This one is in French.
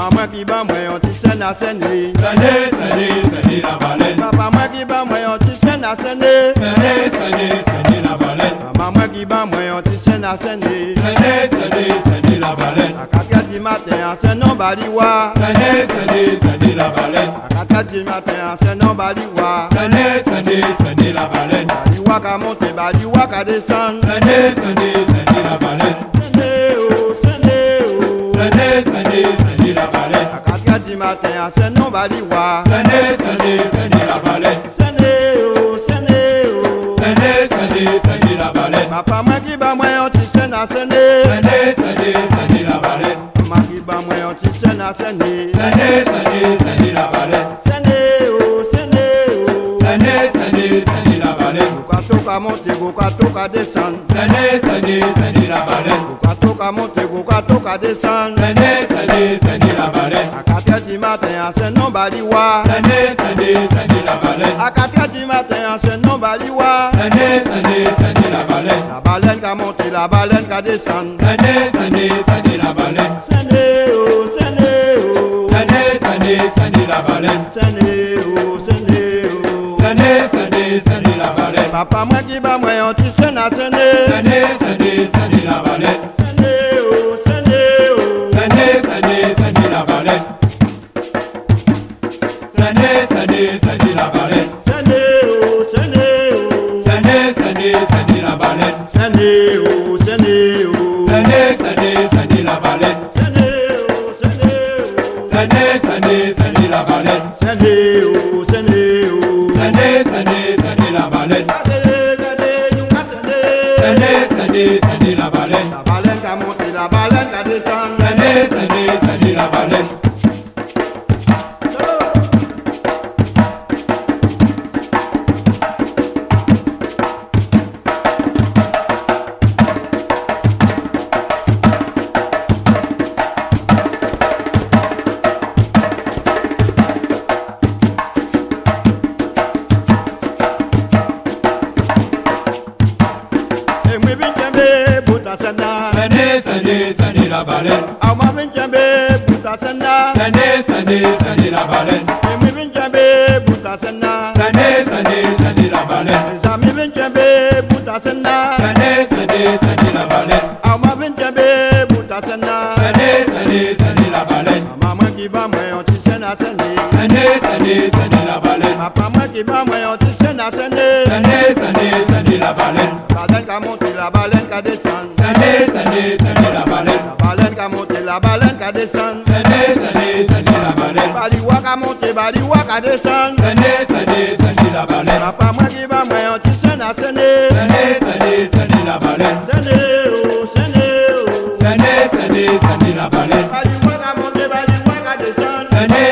Maman qui bat moi, on t'y scène à scène. La baleine. Papa moi qui bat moi, on t'y scène à scène. La baleine. Maman qui bat moi, on t'y scène à scène. La baleine. À 4 heures du matin, scène, on baliwa. La baleine. À 4 heures du matin, scène, on baliwa. La baleine. Baliwa ka monte, baliwa ka descend. Sani, sani, matin, en scène, on baliwa. Sani, sani la baleine. Sene oh, oh. La baleine. Papa moi qui bat moi, on t'y à scène. Sani, sani, sani la baleine. Maman qui bat moi, on t'y à scène. Sani, sani, sani la baleine. Toka monte, goka toka descend. Sani, sani, sani la baleine. Goka toka monte, goka toka descend. Sani, sani, sani la baleine. À 4 heures du matin, en scène, non baliwa. Sani la baleine. À 4 heures du matin, en scène, non baliwa. Sani la baleine. La baleine qui monte, la baleine qui descend. Sani, sani, sani la baleine. Sene oh, sene oh. Sani, sani, sani la baleine. Sene oh, sene Papa moi qui bat moi, on t'y scène à scène. Sani, sani, sani la baleine. Sene oh, sene oh. Sani la la baleine. Sene oh, sene oh. La baleine. Sene oh, sene oh. La. Sene oh, sene oh. La. Sene oh, sene oh. Sani, sani, sani la baleine. La baleine qui monte, la baleine qui descend. Sani, sani, sani la baleine. Buta sena. Sani, sani, sani la baleine. Aw ma vin kembe, buta sena. Sani, sani, sani la baleine. Et moi, vin kembe, buta sena. Sani, sani, sani la baleine. Les amis vin kembe, buta sena. Sani, sani, sani la baleine. Aw ma vin kembe, buta sena. Sani, sani, sani la baleine. Maman qui bat moi, on sani, sani la baleine. Papa moi qui bat moi, on baleine. La baleine la baleine qui descend. Sani, sani, sani la baleine. Baliwa qui monte, baliwa qui descend. Sani, sani, sani la baleine. Papa moi qui bat moi, scène à scène. Sani, sani, sani la baleine. Scène, oh, scène, oh. Sani, sani, sani la baleine. Baliwa qui monte, baliwa qui descend. Sani,